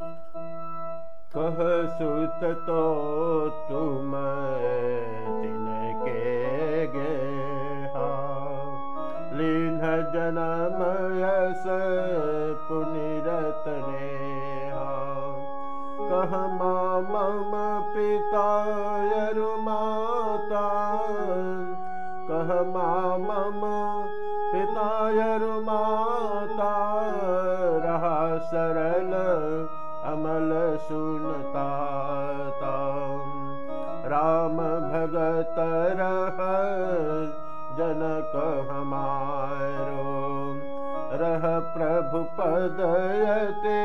कह सुत तो तुम तिनके गे लीन जनम यस पुनिरतने कह मम पिता यरु माता कह मम राम भगत प्रभु पदयते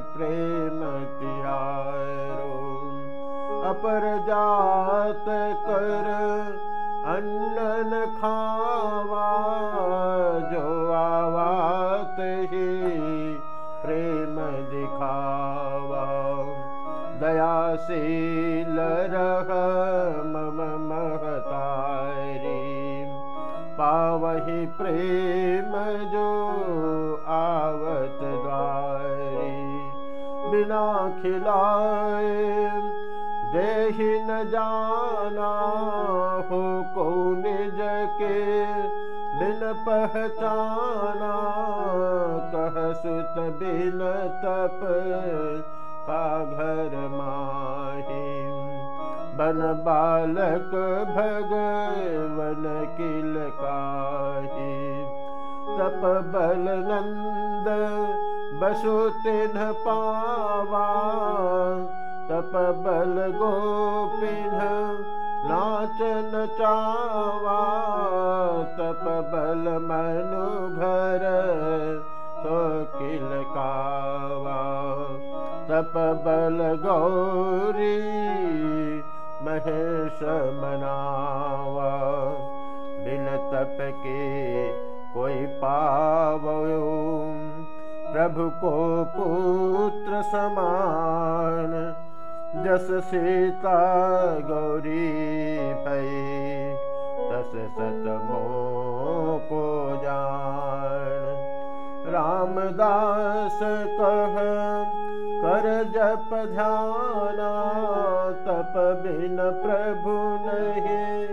प्रेम तिहारो। अपर जात कर अन्न खावा मम महतारी। पावहि प्रेम जो आवत द्वारी बिना खिलाए देहि न जाना हो को निज के बिन पहचाना कह सुत बिन तप का घर माही बन बालक भगवन किल काही। तप बल नंद बसु तिन पावा। तप बल गोपिन नाचन चावा तप बल मनु घर किल कावा तप बल गौरी महेश मनावा। बिन तप के कोई पाव प्रभु को पुत्र समान। जस सीता गौरी भई तस सतमो को जान। रामदास कह तप बिन प्रभु नहीं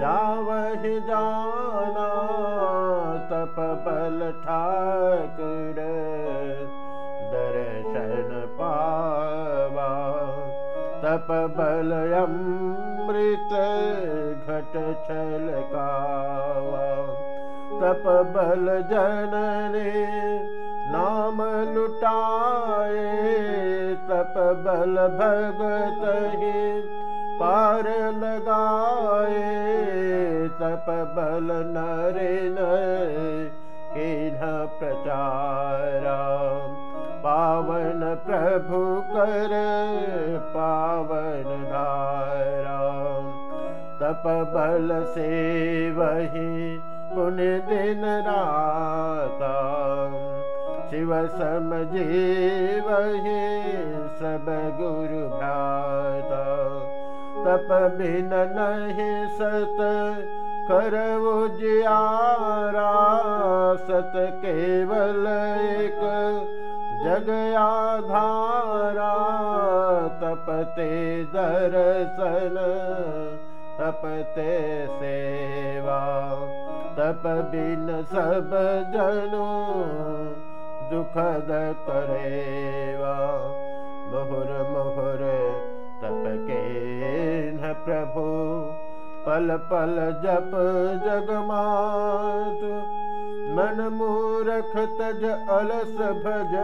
जावहि जाना तप बल ठाकुर दर्शन पावा तप बल अमृत घट छलकावा तप बल जनने नाम लुटाए तप बल भगत ही पार लगाए तप बल नरे न प्रचारा। पावन प्रभु कर पावन धारा। तप बल से वही पुण्य दिन राता समझे वही सब गुरु भ्राता तप बिन नहीं सत कर उजियारा सत केवल एक जग आधारा। तपते दर्शन तपते सेवा तप बिन सब जनो दुखद करेवा मुहुर मुहुर तप के न प्रभु। पल पल जप जगमात। मन मूरख तज अलस भज